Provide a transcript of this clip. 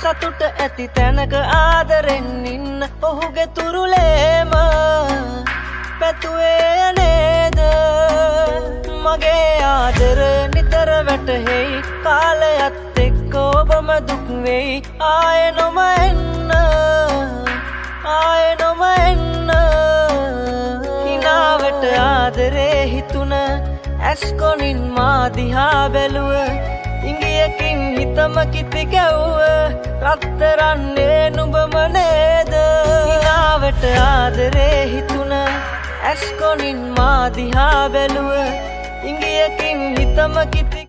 සතුට ඇති තැනක ආදරෙන් ඉන්න ඔහුගේ තුරුලේම පැතුවේ නේද? මගේ ආදර නිතර වැටහෙයි කාලයත් එක්ක ඔබම දුක්වෙයි ආය නොම එන්න ආය නොම එන්න හිනාවට ආදරේ හිතුන ඇස්කොනින් මාදිහා බැලුව ඉංගියකින් හිතම කිති ගැව්ව රත්තරන්නේ නුබම නේද? හිනාවට ආදරේ හිතුන ඇස්කොනින් මාදිහා බැලුව ඉංගියකින් හිතම කිති